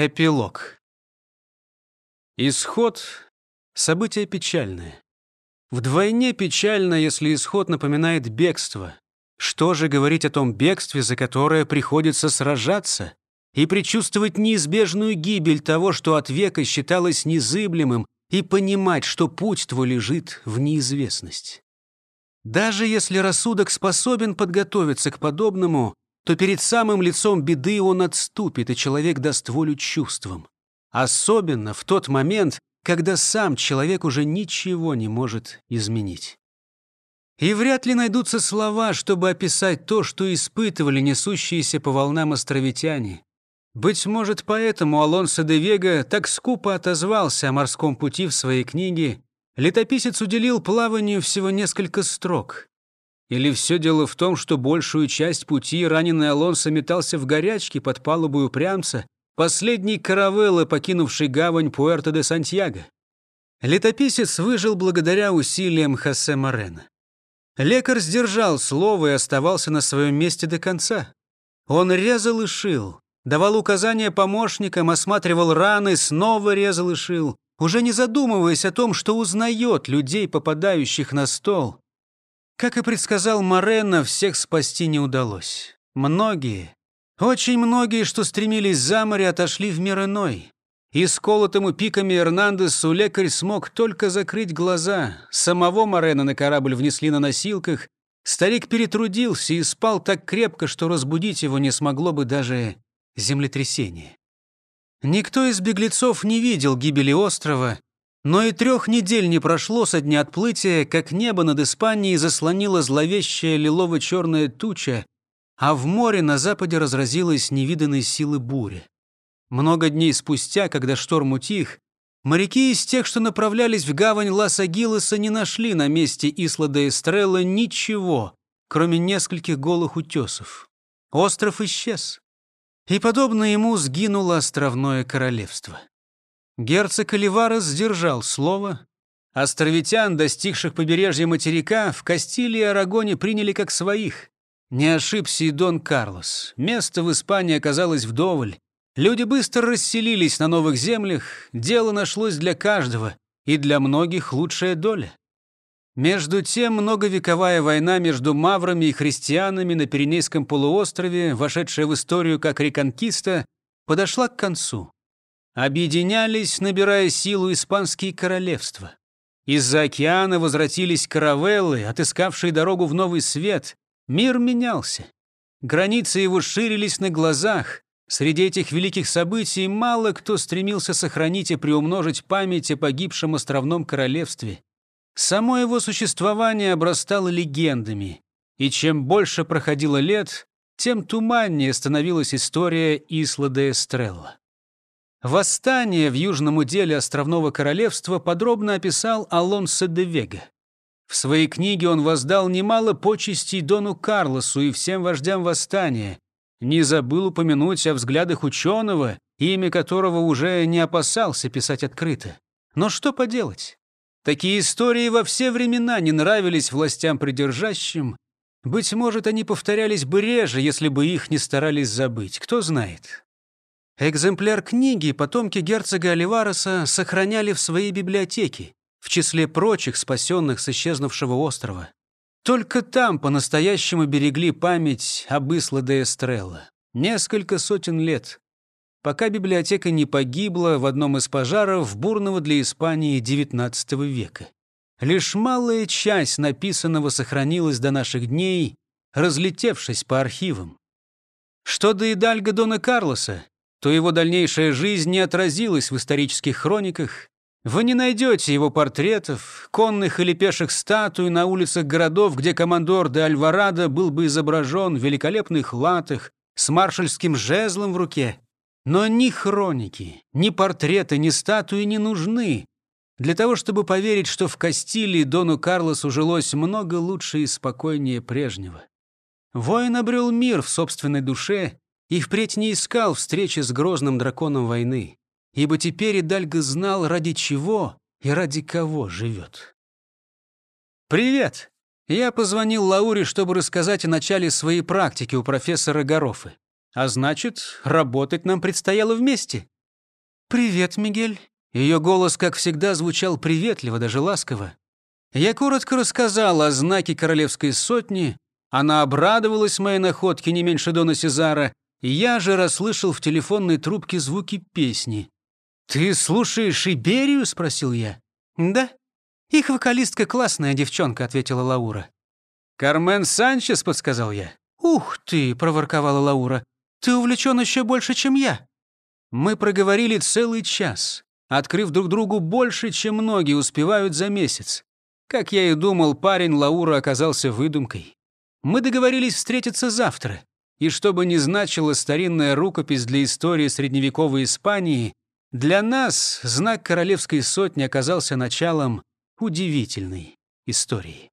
Эпилог. Исход — событие печальное. Вдвойне печально, если исход напоминает бегство. Что же говорить о том бегстве, за которое приходится сражаться и предчувствовать неизбежную гибель того, что от века считалось незыблемым, и понимать, что путь твой лежит в неизвестность. Даже если рассудок способен подготовиться к подобному, то перед самым лицом беды он отступит, и человек даст волю чувствам. Особенно в тот момент, когда сам человек уже ничего не может изменить. И вряд ли найдутся слова, чтобы описать то, что испытывали несущиеся по волнам островитяне. Быть может, поэтому Алонсо де Вега так скупо отозвался о морском пути в своей книге. Летописец уделил плаванию всего несколько строк. Или все дело в том, что большую часть пути раненый Алонсо метался в горячке под палубой упрямца, последней каравеллы, покинувшей гавань Пуэрто де Сантьяго. Летописец выжил благодаря усилиям Хосе Морена. Лекарь сдержал слово и оставался на своем месте до конца. Он резал и шил, давал указания помощникам, осматривал раны, снова резал и шил, уже не задумываясь о том, что узнает людей, попадающих на стол. Как и предсказал Морено, всех спасти не удалось. Многие, очень многие, что стремились за море, отошли в мир иной. И с колотым пиками Эрнандесу лекарь смог только закрыть глаза. Самого Морена на корабль внесли на носилках. Старик перетрудился и спал так крепко, что разбудить его не смогло бы даже землетрясение. Никто из беглецов не видел гибели острова, но и трех недель не прошло со дня отплытия, как небо над Испанией заслонило зловещая лилово-черная туча, а в море на западе разразилась невиданной силы буря. Много дней спустя, когда шторм утих, моряки из тех, что направлялись в гавань Лас-Агилеса, не нашли на месте Исла де Эстрелла ничего, кроме нескольких голых утесов. Остров исчез. И, подобно ему, сгинуло островное королевство. Герцог Оливарес сдержал слово. Островитян, достигших побережья материка, в Кастилии и Арагоне приняли как своих. Не ошибся и Дон Карлос. Место в Испании оказалось вдоволь. Люди быстро расселились на новых землях, дело нашлось для каждого, и для многих лучшая доля. Между тем, многовековая война между маврами и христианами на Пиренейском полуострове, вошедшая в историю как реконкиста, подошла к концу. Объединялись, набирая силу испанские королевства. Из-за океана возвратились каравеллы, отыскавшие дорогу в новый свет. Мир менялся. Границы его ширились на глазах. Среди этих великих событий мало кто стремился сохранить и приумножить память о погибшем островном королевстве. Само его существование обрастало легендами. И чем больше проходило лет, тем туманнее становилась история Исла де Эстрелла. Восстание в южном уделе островного королевства подробно описал Алонсо де Вега. В своей книге он воздал немало почестей Дону Карлосу и всем вождям восстания. Не забыл упомянуть о взглядах ученого, имя которого уже не опасался писать открыто. Но что поделать? Такие истории во все времена не нравились властям придержащим. Быть может, они повторялись бы реже, если бы их не старались забыть. Кто знает. Экземпляр книги потомки герцога Оливареса сохраняли в своей библиотеке, в числе прочих спасенных с исчезнувшего острова. Только там по-настоящему берегли память об Исла де Эстрелла. Несколько сотен лет. Пока библиотека не погибла в одном из пожаров бурного для Испании XIX века. Лишь малая часть написанного сохранилась до наших дней, разлетевшись по архивам. Что до Идальго Дона Карлоса, то его дальнейшая жизнь не отразилась в исторических хрониках. Вы не найдете его портретов, конных или пеших статуй на улицах городов, где командор де Альварадо был бы изображен в великолепных латах с маршальским жезлом в руке. Но ни хроники, ни портреты, ни статуи не нужны для того, чтобы поверить, что в Кастилии Дону Карлосу жилось много лучше и спокойнее прежнего. Воин обрел мир в собственной душе и впредь не искал встречи с грозным драконом войны, ибо теперь Идальго знал, ради чего и ради кого живет. «Привет!» Я позвонил Лауре, чтобы рассказать о начале своей практики у профессора Горофы. А значит, работать нам предстояло вместе. «Привет, Мигель». Ее голос, как всегда, звучал приветливо, даже ласково. Я коротко рассказал о знаке королевской сотни, она обрадовалась моей находке не меньше Дона Сезара, я же расслышал в телефонной трубке звуки песни. «Ты слушаешь Иберию?» — спросил я. «Да. Их вокалистка классная девчонка», — ответила Лаура. «Кармен Санчес», — подсказал я. «Ух ты!» — проворковала Лаура. «Ты увлечен еще больше, чем я». Мы проговорили целый час, открыв друг другу больше, чем многие успевают за месяц. Как я и думал, парень Лаура оказался выдумкой. Мы договорились встретиться завтра, и что бы ни значила старинная рукопись для истории средневековой Испании, для нас знак королевской сотни оказался началом удивительной истории.